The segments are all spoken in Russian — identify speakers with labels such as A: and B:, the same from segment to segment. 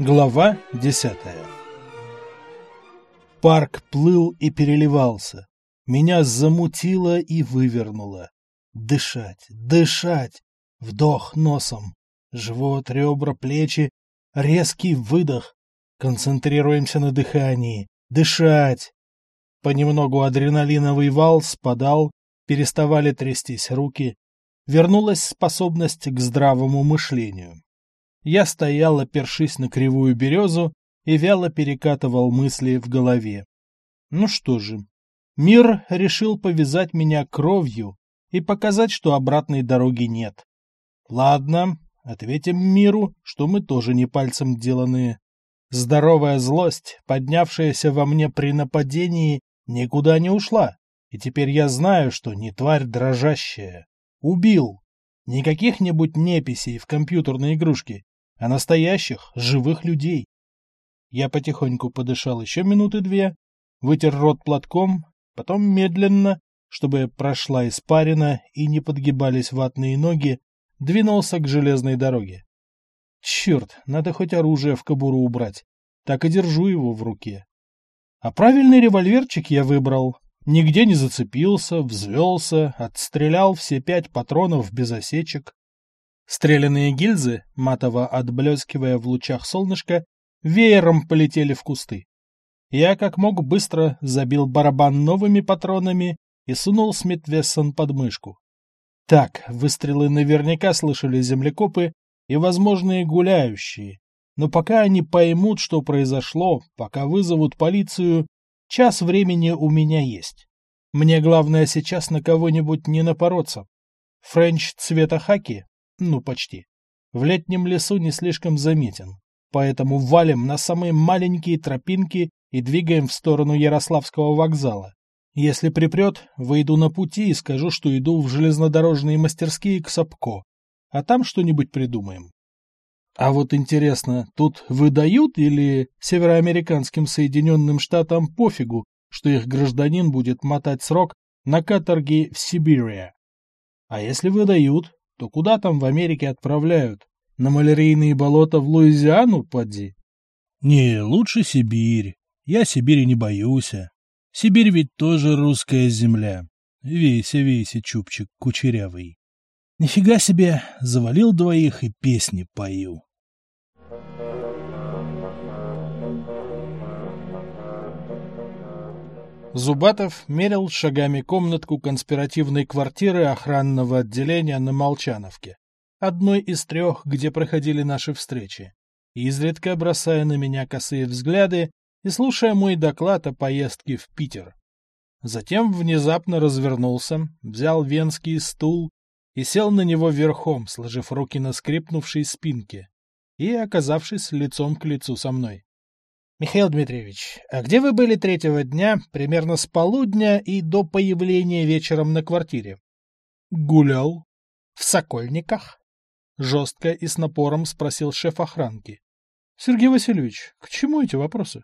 A: Глава десятая Парк плыл и переливался. Меня замутило и вывернуло. Дышать, дышать. Вдох носом. Живот, ребра, плечи. Резкий выдох. Концентрируемся на дыхании. Дышать. Понемногу адреналиновый вал спадал, переставали трястись руки. Вернулась способность к здравому мышлению. Я стоял, опершись на кривую березу, и вяло перекатывал мысли в голове. Ну что же, мир решил повязать меня кровью и показать, что обратной дороги нет. Ладно, ответим миру, что мы тоже не пальцем деланные. Здоровая злость, поднявшаяся во мне при нападении, никуда не ушла, и теперь я знаю, что не тварь дрожащая. Убил. Не каких-нибудь неписей в компьютерной игрушке, а настоящих, живых людей. Я потихоньку подышал еще минуты две, вытер рот платком, потом медленно, чтобы прошла испарина и не подгибались ватные ноги, двинулся к железной дороге. Черт, надо хоть оружие в кобуру убрать, так и держу его в руке. А правильный револьверчик я выбрал. Нигде не зацепился, взвелся, отстрелял все пять патронов без осечек. Стреляные гильзы, матово отблескивая в лучах солнышка, веером полетели в кусты. Я как мог быстро забил барабан новыми патронами и сунул Смит Вессон под мышку. Так, выстрелы наверняка слышали землекопы и возможные гуляющие, но пока они поймут, что произошло, пока вызовут полицию, час времени у меня есть. Мне главное сейчас на кого-нибудь не напороться. Френч цвета хаки ну, почти. В летнем лесу не слишком заметен. Поэтому валим на самые маленькие тропинки и двигаем в сторону Ярославского вокзала. Если припрет, выйду на пути и скажу, что иду в железнодорожные мастерские к Сапко. А там что-нибудь придумаем. А вот интересно, тут выдают или североамериканским Соединенным Штатам пофигу, что их гражданин будет мотать срок на каторге в Сибири? А если выдают, то куда там в Америке отправляют? На малярийные болота в Луизиану, поди? Не, лучше Сибирь. Я Сибири не боюсь. Сибирь ведь тоже русская земля. Вейся, вейся, чубчик кучерявый. Нифига себе, завалил двоих и песни пою. Зубатов мерил шагами комнатку конспиративной квартиры охранного отделения на Молчановке, одной из трех, где проходили наши встречи, изредка бросая на меня косые взгляды и слушая мой доклад о поездке в Питер. Затем внезапно развернулся, взял венский стул и сел на него верхом, сложив руки на скрипнувшей спинке и оказавшись лицом к лицу со мной. Михаил Дмитриевич, а где вы были третьего дня, примерно с полудня и до появления вечером на квартире? Гулял. В Сокольниках? Жестко и с напором спросил шеф охранки. Сергей Васильевич, к чему эти вопросы?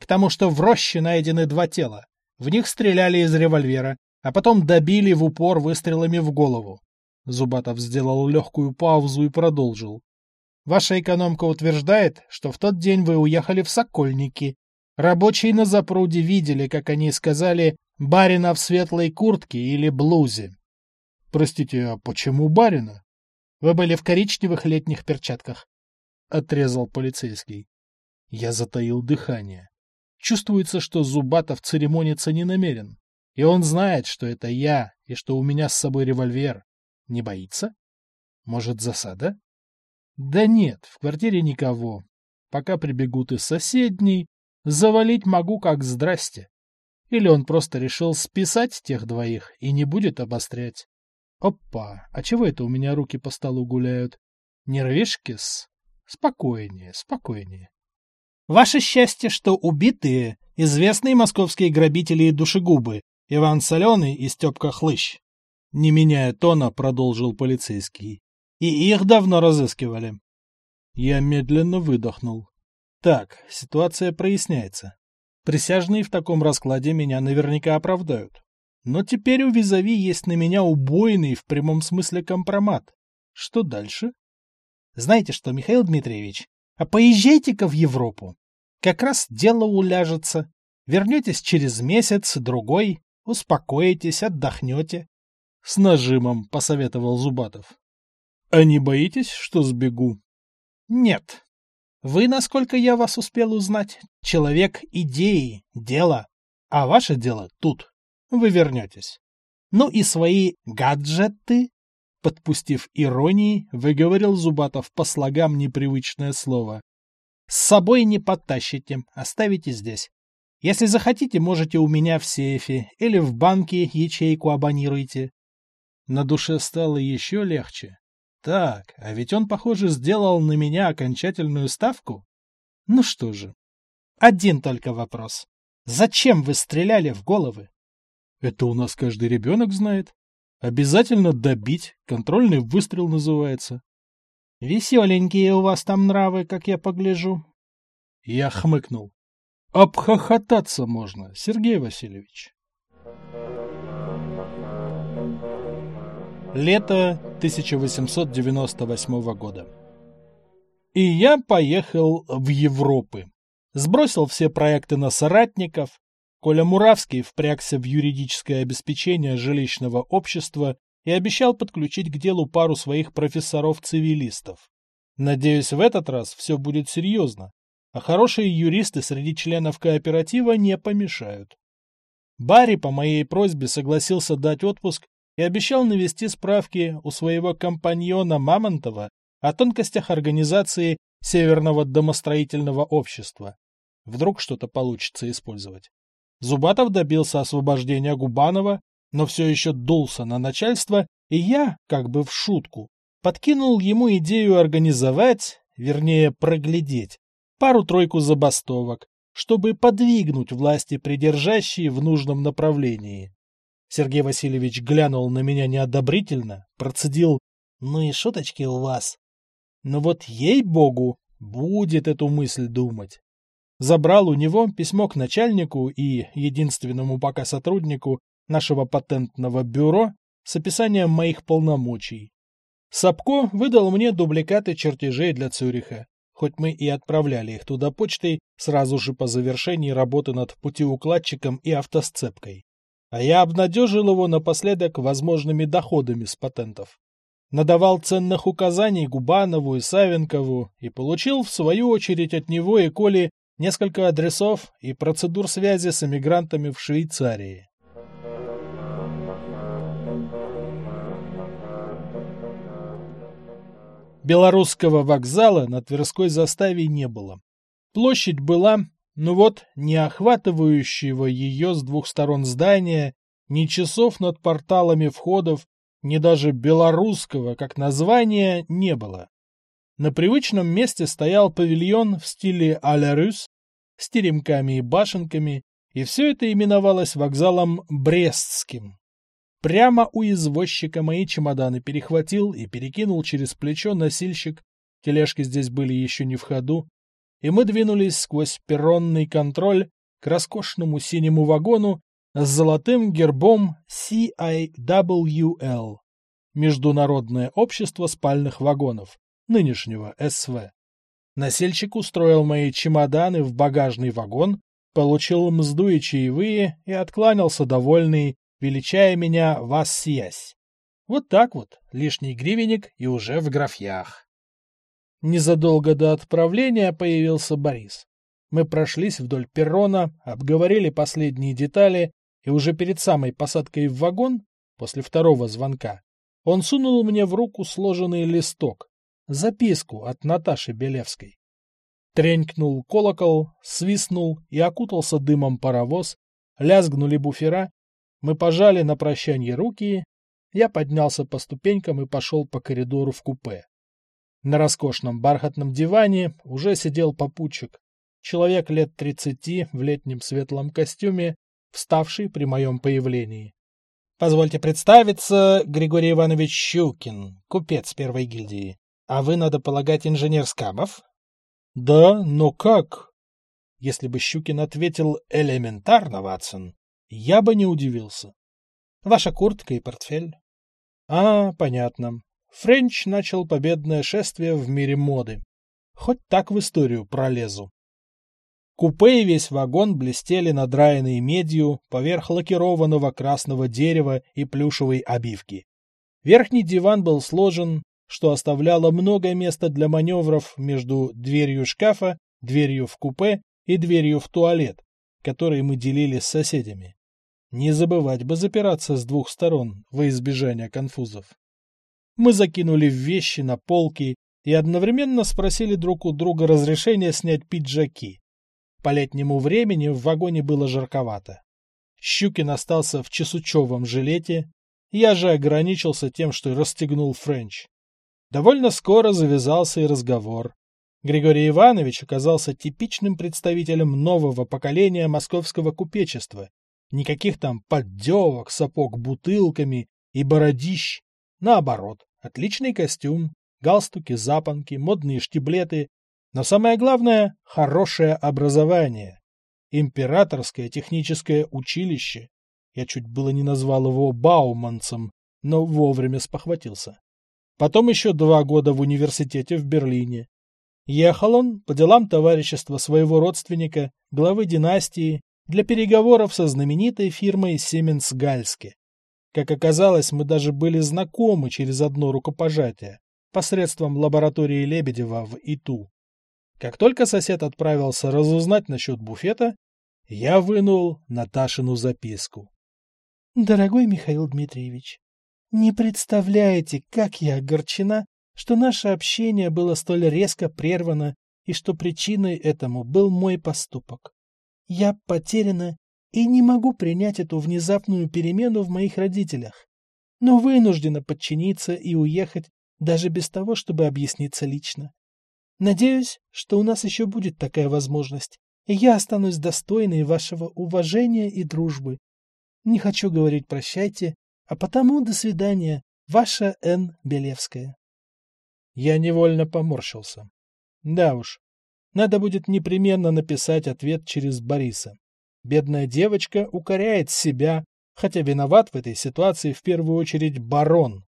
A: К тому, что в роще найдены два тела. В них стреляли из револьвера, а потом добили в упор выстрелами в голову. Зубатов сделал легкую паузу и продолжил. Ваша экономка утверждает, что в тот день вы уехали в Сокольники. Рабочие на запруде видели, как они сказали, барина в светлой куртке или блузе. Простите, а почему барина? Вы были в коричневых летних перчатках. Отрезал полицейский. Я затаил дыхание. Чувствуется, что Зубатов церемониться не намерен. И он знает, что это я, и что у меня с собой револьвер. Не боится? Может, засада? Да нет, в квартире никого. Пока прибегут из соседней, завалить могу как здрасте. Или он просто решил списать тех двоих и не будет обострять. Опа, а чего это у меня руки по столу гуляют? Нервишки-с? Спокойнее, спокойнее. Ваше счастье, что убитые — известные московские грабители и душегубы Иван Соленый и Степка Хлыщ. Не меняя тона, продолжил полицейский. И их давно разыскивали. Я медленно выдохнул. Так, ситуация проясняется. Присяжные в таком раскладе меня наверняка оправдают. Но теперь у Визави есть на меня убойный в прямом смысле компромат. Что дальше? Знаете что, Михаил Дмитриевич, А поезжайте-ка в Европу. Как раз дело уляжется. Вернетесь через месяц, другой, успокоитесь, отдохнете. С нажимом посоветовал Зубатов. А не боитесь, что сбегу? Нет. Вы, насколько я вас успел узнать, человек идеи, дела. А ваше дело тут. Вы вернетесь. Ну и свои гаджеты, подпустив иронии, выговорил Зубатов по слогам непривычное слово. С собой не подтащите, оставите здесь. Если захотите, можете у меня в сейфе или в банке ячейку абонируйте. На душе стало еще легче. Так, а ведь он, похоже, сделал на меня окончательную ставку. Ну что же. Один только вопрос. Зачем вы стреляли в головы? Это у нас каждый ребенок знает. Обязательно добить. Контрольный выстрел называется. Веселенькие у вас там нравы, как я погляжу. Я хмыкнул. Обхохотаться можно, Сергей Васильевич. Лето 1898 года. И я поехал в Европы. Сбросил все проекты на соратников. Коля Муравский впрягся в юридическое обеспечение жилищного общества и обещал подключить к делу пару своих профессоров-цивилистов. Надеюсь, в этот раз все будет серьезно, а хорошие юристы среди членов кооператива не помешают. Барри по моей просьбе согласился дать отпуск и обещал навести справки у своего компаньона Мамонтова о тонкостях организации Северного домостроительного общества. Вдруг что-то получится использовать. Зубатов добился освобождения Губанова, но все еще дулся на начальство, и я, как бы в шутку, подкинул ему идею организовать, вернее проглядеть, пару-тройку забастовок, чтобы подвигнуть власти придержащие в нужном направлении. Сергей Васильевич глянул на меня неодобрительно, процедил «Ну и шуточки у вас». Но вот ей-богу, будет эту мысль думать. Забрал у него письмо к начальнику и единственному пока сотруднику нашего патентного бюро с описанием моих полномочий. Сапко выдал мне дубликаты чертежей для Цюриха, хоть мы и отправляли их туда почтой сразу же по завершении работы над путеукладчиком и автосцепкой а я обнадежил его напоследок возможными доходами с патентов. Надавал ценных указаний Губанову и Савенкову и получил, в свою очередь, от него и Коли несколько адресов и процедур связи с эмигрантами в Швейцарии. Белорусского вокзала на Тверской заставе не было. Площадь была, ну вот, не охватывающего ее с двух сторон здания, ни часов над порталами входов, ни даже белорусского, как названия, не было. На привычном месте стоял павильон в стиле а-ля с теремками и башенками, и все это именовалось вокзалом Брестским. Прямо у извозчика мои чемоданы перехватил и перекинул через плечо носильщик, тележки здесь были еще не в ходу, и мы двинулись сквозь перронный контроль к роскошному синему вагону с золотым гербом CIWL – Международное общество спальных вагонов, нынешнего СВ. Насельщик устроил мои чемоданы в багажный вагон, получил мзду и чаевые и откланялся довольный, величая меня «вас сиясь». Вот так вот, лишний гривенник и уже в графьях. Незадолго до отправления появился Борис. Мы прошлись вдоль перрона, обговорили последние детали, и уже перед самой посадкой в вагон, после второго звонка, он сунул мне в руку сложенный листок, записку от Наташи Белевской. Тренькнул колокол, свистнул и окутался дымом паровоз, лязгнули буфера, мы пожали на прощанье руки, я поднялся по ступенькам и пошел по коридору в купе. На роскошном бархатном диване уже сидел попутчик. Человек лет тридцати в летнем светлом костюме, вставший при моем появлении. «Позвольте представиться, Григорий Иванович Щукин, купец первой гильдии. А вы, надо полагать, инженер Скабов?» «Да, но как?» Если бы Щукин ответил «элементарно, Ватсон», я бы не удивился. «Ваша куртка и портфель». «А, понятно. Френч начал победное шествие в мире моды. Хоть так в историю пролезу. Купе и весь вагон блестели надраенной медью поверх лакированного красного дерева и плюшевой обивки. Верхний диван был сложен, что оставляло много места для маневров между дверью шкафа, дверью в купе и дверью в туалет, которые мы делили с соседями. Не забывать бы запираться с двух сторон во избежание конфузов. Мы закинули вещи на полки и одновременно спросили друг у друга разрешения снять пиджаки. По летнему времени в вагоне было жарковато. Щукин остался в чесучевом жилете, я же ограничился тем, что расстегнул френч. Довольно скоро завязался и разговор. Григорий Иванович оказался типичным представителем нового поколения московского купечества. Никаких там поддевок, сапог бутылками и бородищ. Наоборот, отличный костюм, галстуки, запонки, модные штиблеты. Но самое главное – хорошее образование. Императорское техническое училище. Я чуть было не назвал его Бауманцем, но вовремя спохватился. Потом еще два года в университете в Берлине. Ехал он по делам товарищества своего родственника, главы династии, для переговоров со знаменитой фирмой Сименс Гальски. Как оказалось, мы даже были знакомы через одно рукопожатие, посредством лаборатории Лебедева в ИТУ. Как только сосед отправился разузнать насчет буфета, я вынул Наташину записку. «Дорогой Михаил Дмитриевич, не представляете, как я огорчена, что наше общение было столь резко прервано и что причиной этому был мой поступок. Я потеряна и не могу принять эту внезапную перемену в моих родителях, но вынуждена подчиниться и уехать даже без того, чтобы объясниться лично. Надеюсь, что у нас еще будет такая возможность, и я останусь достойной вашего уважения и дружбы. Не хочу говорить «прощайте», а потому до свидания, ваша Н. Белевская. Я невольно поморщился. Да уж, надо будет непременно написать ответ через Бориса. Бедная девочка укоряет себя, хотя виноват в этой ситуации в первую очередь барон.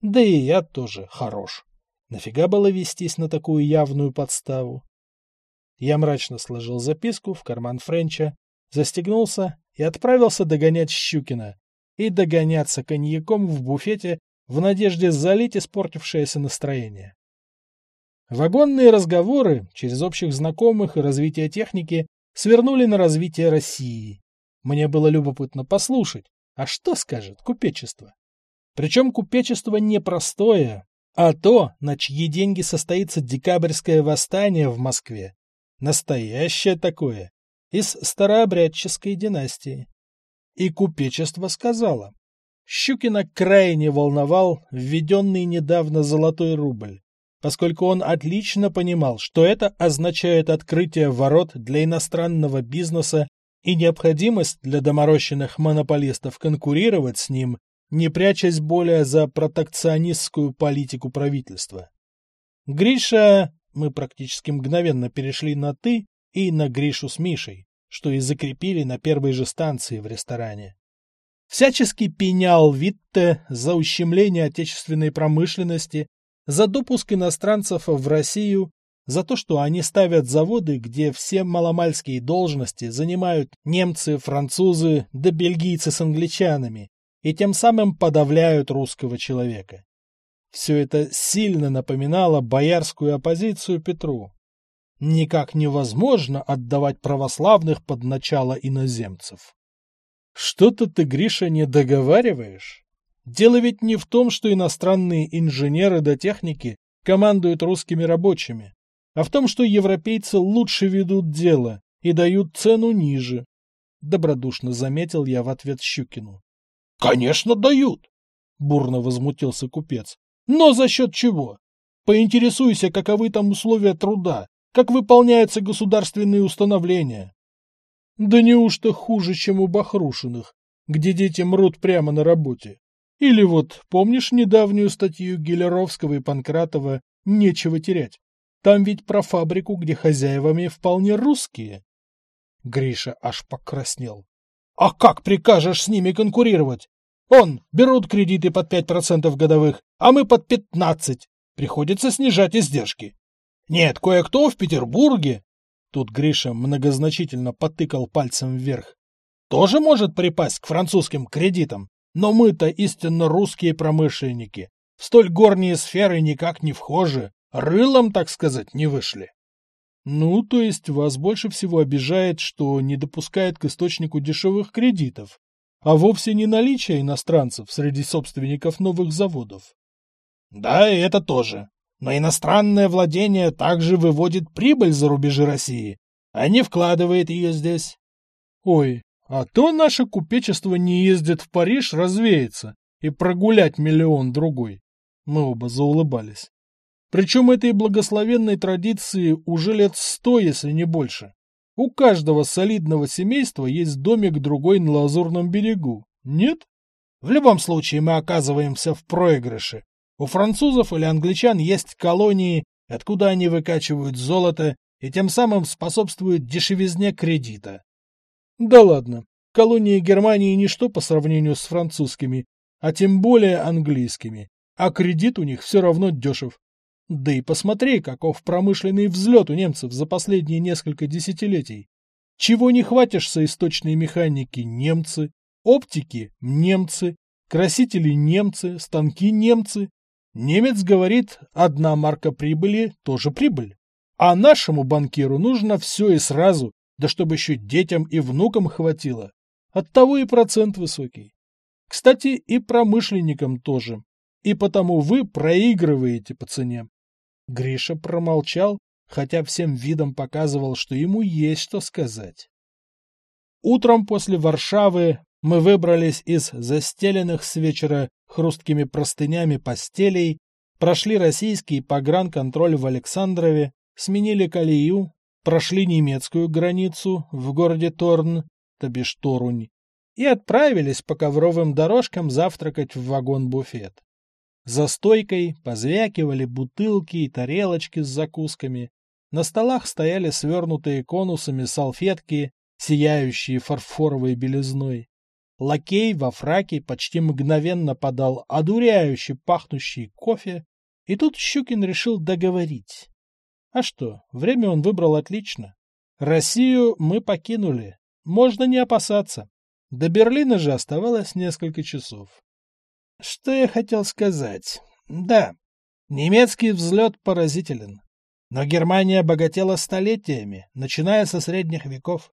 A: Да и я тоже хорош. Нафига было вестись на такую явную подставу? Я мрачно сложил записку в карман Френча, застегнулся и отправился догонять Щукина и догоняться коньяком в буфете в надежде залить испортившееся настроение. Вагонные разговоры через общих знакомых и развитие техники свернули на развитие России. Мне было любопытно послушать, а что скажет купечество? Причем купечество не простое, а то, на чьи деньги состоится декабрьское восстание в Москве. Настоящее такое, из старообрядческой династии. И купечество сказала. Щукина крайне волновал введенный недавно золотой рубль поскольку он отлично понимал, что это означает открытие ворот для иностранного бизнеса и необходимость для доморощенных монополистов конкурировать с ним, не прячась более за протекционистскую политику правительства. Гриша, мы практически мгновенно перешли на «ты» и на Гришу с Мишей, что и закрепили на первой же станции в ресторане. Всячески пенял Витте за ущемление отечественной промышленности за допуск иностранцев в Россию, за то, что они ставят заводы, где все маломальские должности занимают немцы, французы да бельгийцы с англичанами, и тем самым подавляют русского человека. Все это сильно напоминало боярскую оппозицию Петру. Никак невозможно отдавать православных под начало иноземцев. Что-то ты, Гриша, не договариваешь? Дело ведь не в том, что иностранные инженеры до техники командуют русскими рабочими, а в том, что европейцы лучше ведут дело и дают цену ниже. Добродушно заметил я в ответ Щукину. — Конечно, дают! — бурно возмутился купец. — Но за счет чего? Поинтересуйся, каковы там условия труда, как выполняются государственные установления. Да неужто хуже, чем у Бахрушиных, где дети мрут прямо на работе? Или вот, помнишь недавнюю статью Гелеровского и Панкратова «Нечего терять»? Там ведь про фабрику, где хозяевами вполне русские. Гриша аж покраснел. А как прикажешь с ними конкурировать? Он, берут кредиты под 5% годовых, а мы под 15. Приходится снижать издержки. Нет, кое-кто в Петербурге, тут Гриша многозначительно потыкал пальцем вверх, тоже может припасть к французским кредитам, но мы-то истинно русские промышленники, в столь горние сферы никак не вхожи, рылом, так сказать, не вышли. Ну, то есть вас больше всего обижает, что не допускает к источнику дешевых кредитов, а вовсе не наличие иностранцев среди собственников новых заводов. Да, и это тоже. Но иностранное владение также выводит прибыль за рубежи России, а не вкладывает ее здесь. Ой, а то наше купечество не ездит в Париж развеяться и прогулять миллион другой. Мы оба заулыбались. Причем этой благословенной традиции уже лет сто, если не больше. У каждого солидного семейства есть домик-другой на Лазурном берегу. Нет? В любом случае мы оказываемся в проигрыше. У французов или англичан есть колонии, откуда они выкачивают золото и тем самым способствуют дешевизне кредита. Да ладно, колонии Германии ничто по сравнению с французскими, а тем более английскими, а кредит у них все равно дешев. Да и посмотри, каков промышленный взлет у немцев за последние несколько десятилетий. Чего не хватишься источной механики немцы, оптики немцы, красители немцы, станки немцы. Немец говорит, одна марка прибыли тоже прибыль. А нашему банкиру нужно все и сразу, да чтобы еще детям и внукам хватило. Оттого и процент высокий. Кстати, и промышленникам тоже. И потому вы проигрываете по цене. Гриша промолчал, хотя всем видом показывал, что ему есть что сказать. Утром после Варшавы мы выбрались из застеленных с вечера хрусткими простынями постелей, прошли российский погранконтроль в Александрове, сменили колею, прошли немецкую границу в городе Торн, то бишь Торунь, и отправились по ковровым дорожкам завтракать в вагон-буфет. За стойкой позвякивали бутылки и тарелочки с закусками. На столах стояли свернутые конусами салфетки, сияющие фарфоровой белизной. Лакей во фраке почти мгновенно подал одуряющий пахнущий кофе, и тут Щукин решил договорить. А что, время он выбрал отлично. Россию мы покинули, можно не опасаться. До Берлина же оставалось несколько часов. Что я хотел сказать? Да, немецкий взлет поразителен. Но Германия богатела столетиями, начиная со средних веков.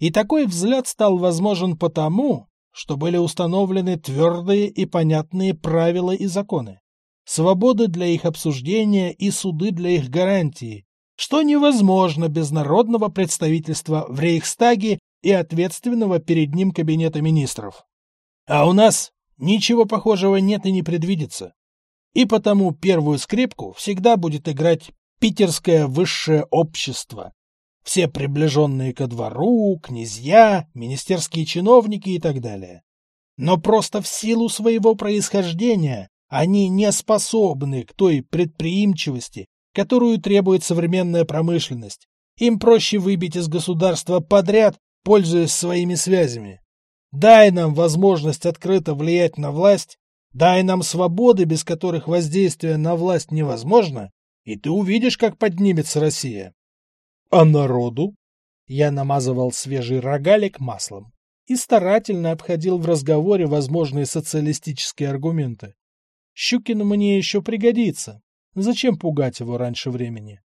A: И такой взлет стал возможен потому, что были установлены твердые и понятные правила и законы. Свободы для их обсуждения и суды для их гарантии, что невозможно без народного представительства в Рейхстаге и ответственного перед ним кабинета министров. А у нас Ничего похожего нет и не предвидится. И потому первую скрипку всегда будет играть питерское высшее общество. Все приближенные ко двору, князья, министерские чиновники и так далее. Но просто в силу своего происхождения они не способны к той предприимчивости, которую требует современная промышленность. Им проще выбить из государства подряд, пользуясь своими связями. Дай нам возможность открыто влиять на власть, дай нам свободы, без которых воздействие на власть невозможно, и ты увидишь, как поднимется Россия. А народу? Я намазывал свежий рогалик маслом и старательно обходил в разговоре возможные социалистические аргументы. Щукин мне еще пригодится. Зачем пугать его раньше времени?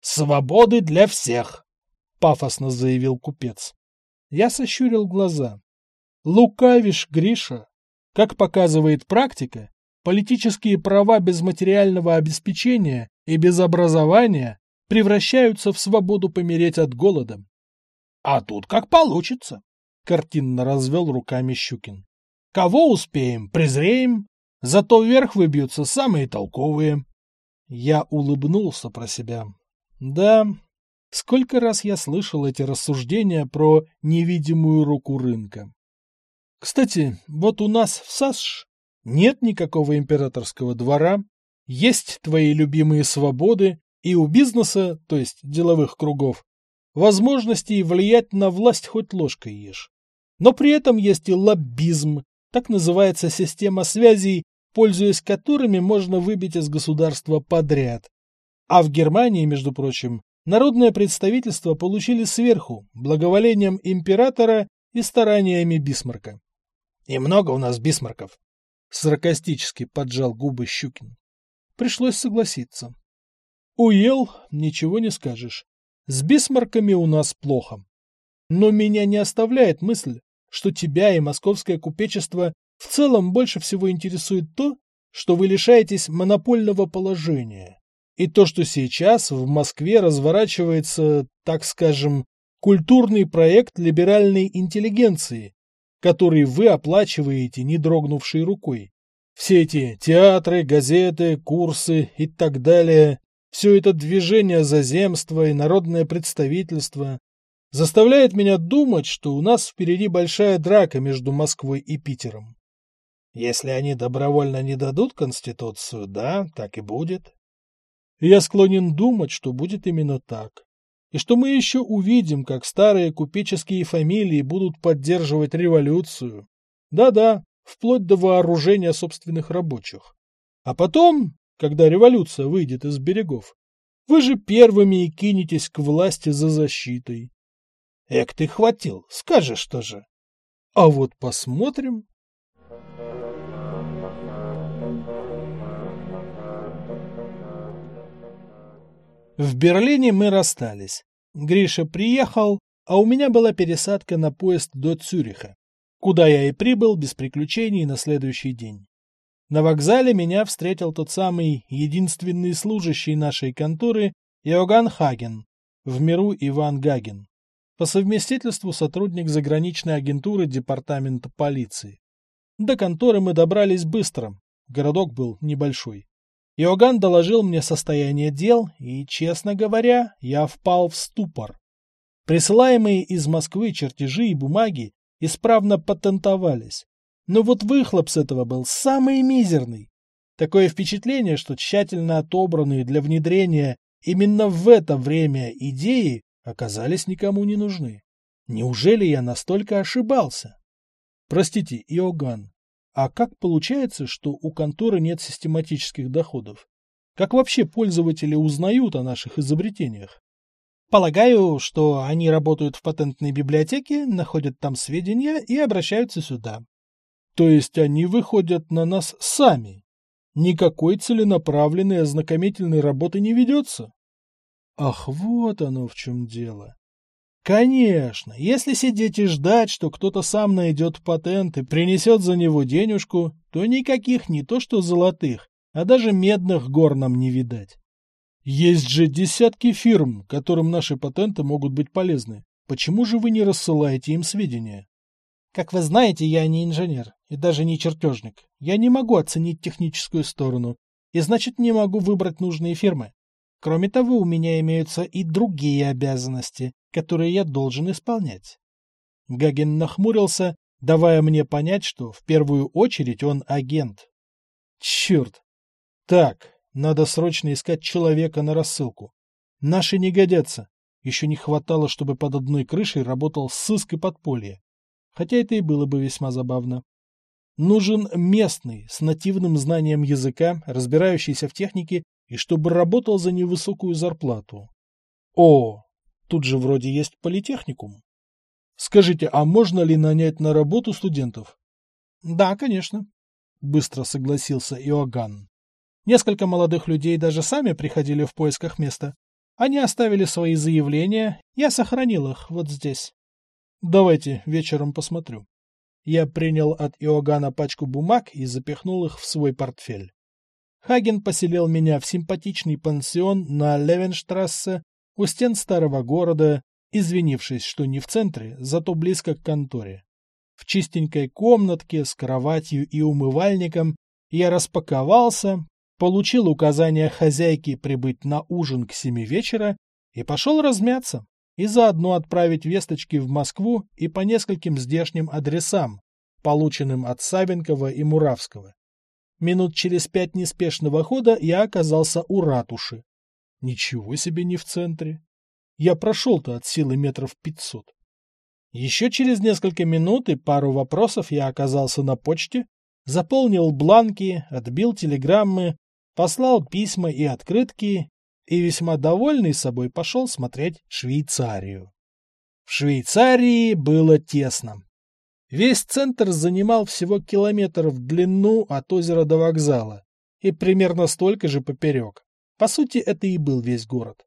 A: «Свободы для всех!» — пафосно заявил купец. Я сощурил глаза. Лукавишь, Гриша. Как показывает практика, политические права без материального обеспечения и без образования превращаются в свободу помереть от голода. А тут как получится, картинно развел руками Щукин. Кого успеем, презреем, зато вверх выбьются самые толковые. Я улыбнулся про себя. Да, сколько раз я слышал эти рассуждения про невидимую руку рынка. Кстати, вот у нас в САСШ нет никакого императорского двора, есть твои любимые свободы, и у бизнеса, то есть деловых кругов, возможности влиять на власть хоть ложкой ешь. Но при этом есть и лоббизм, так называется система связей, пользуясь которыми можно выбить из государства подряд. А в Германии, между прочим, народное представительство получили сверху, благоволением императора и стараниями Бисмарка. И много у нас Бисмарков. Саркастически поджал губы Щукин. Пришлось согласиться. Уел, ничего не скажешь. С Бисмарками у нас плохо. Но меня не оставляет мысль, что тебя и московское купечество в целом больше всего интересует то, что вы лишаетесь монопольного положения. И то, что сейчас в Москве разворачивается, так скажем, культурный проект либеральной интеллигенции, который вы оплачиваете, не дрогнувшей рукой. Все эти театры, газеты, курсы и так далее, все это движение заземства и народное представительство заставляет меня думать, что у нас впереди большая драка между Москвой и Питером. Если они добровольно не дадут Конституцию, да, так и будет. Я склонен думать, что будет именно так. И что мы еще увидим, как старые купеческие фамилии будут поддерживать революцию. Да-да, вплоть до вооружения собственных рабочих. А потом, когда революция выйдет из берегов, вы же первыми и кинетесь к власти за защитой. Эк ты хватил, скажешь тоже. А вот посмотрим. В Берлине мы расстались. Гриша приехал, а у меня была пересадка на поезд до Цюриха, куда я и прибыл без приключений на следующий день. На вокзале меня встретил тот самый единственный служащий нашей конторы Иоганн Хаген, в миру Иван Гаген, по совместительству сотрудник заграничной агентуры департамента полиции. До конторы мы добрались быстро, городок был небольшой. Иоганн доложил мне состояние дел, и, честно говоря, я впал в ступор. Присылаемые из Москвы чертежи и бумаги исправно патентовались. Но вот выхлоп с этого был самый мизерный. Такое впечатление, что тщательно отобранные для внедрения именно в это время идеи оказались никому не нужны. Неужели я настолько ошибался? Простите, Иоганн, а как получается, что у конторы нет систематических доходов? Как вообще пользователи узнают о наших изобретениях? Полагаю, что они работают в патентной библиотеке, находят там сведения и обращаются сюда. То есть они выходят на нас сами. Никакой целенаправленной ознакомительной работы не ведется. Ах, вот оно в чем дело. Конечно, если сидеть и ждать, что кто-то сам найдет патент и принесет за него денежку, то никаких не то что золотых, а даже медных гор нам не видать. Есть же десятки фирм, которым наши патенты могут быть полезны. Почему же вы не рассылаете им сведения? Как вы знаете, я не инженер и даже не чертежник. Я не могу оценить техническую сторону, и значит не могу выбрать нужные фирмы. Кроме того, у меня имеются и другие обязанности, которые я должен исполнять. Гагин нахмурился, давая мне понять, что в первую очередь он агент. Черт! Так, надо срочно искать человека на рассылку. Наши не годятся. Еще не хватало, чтобы под одной крышей работал сыск и подполье. Хотя это и было бы весьма забавно. Нужен местный, с нативным знанием языка, разбирающийся в технике и чтобы работал за невысокую зарплату. О, тут же вроде есть политехникум. Скажите, а можно ли нанять на работу студентов? Да, конечно, быстро согласился Иоганн. Несколько молодых людей даже сами приходили в поисках места. Они оставили свои заявления, я сохранил их вот здесь. Давайте вечером посмотрю. Я принял от Иоганна пачку бумаг и запихнул их в свой портфель. Хаген поселил меня в симпатичный пансион на Левенштрассе у стен старого города, извинившись, что не в центре, зато близко к конторе. В чистенькой комнатке с кроватью и умывальником я распаковался, получил указание хозяйки прибыть на ужин к семи вечера и пошел размяться и заодно отправить весточки в Москву и по нескольким здешним адресам, полученным от Савенкова и Муравского. Минут через пять неспешного хода я оказался у ратуши. Ничего себе не в центре. Я прошел-то от силы метров пятьсот. Еще через несколько минут и пару вопросов я оказался на почте, заполнил бланки, отбил телеграммы, послал письма и открытки и весьма довольный собой пошел смотреть Швейцарию. В Швейцарии было тесно. Весь центр занимал всего километр в длину от озера до вокзала и примерно столько же поперек. По сути, это и был весь город.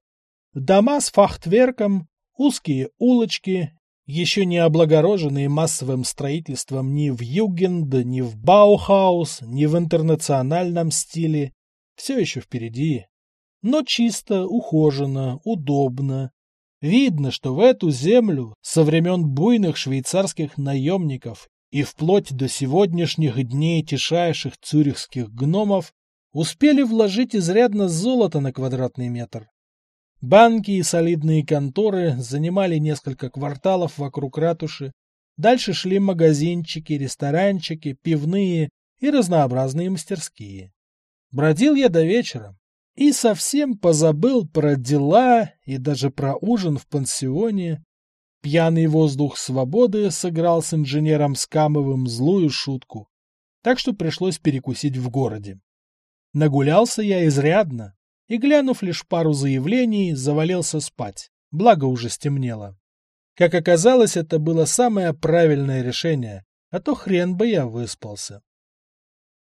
A: Дома с фахтверком, узкие улочки, еще не облагороженные массовым строительством ни в Югенд, ни в Баухаус, ни в интернациональном стиле, все еще впереди. Но чисто, ухоженно, удобно. Видно, что в эту землю со времен буйных швейцарских наемников и вплоть до сегодняшних дней тишайших цюрихских гномов успели вложить изрядно золота на квадратный метр. Банки и солидные конторы занимали несколько кварталов вокруг ратуши. Дальше шли магазинчики, ресторанчики, пивные и разнообразные мастерские. Бродил я до вечера и совсем позабыл про дела и даже про ужин в пансионе. Пьяный воздух свободы сыграл с инженером Скамовым злую шутку, так что пришлось перекусить в городе. Нагулялся я изрядно, и, глянув лишь пару заявлений, завалился спать, благо уже стемнело. Как оказалось, это было самое правильное решение, а то хрен бы я выспался.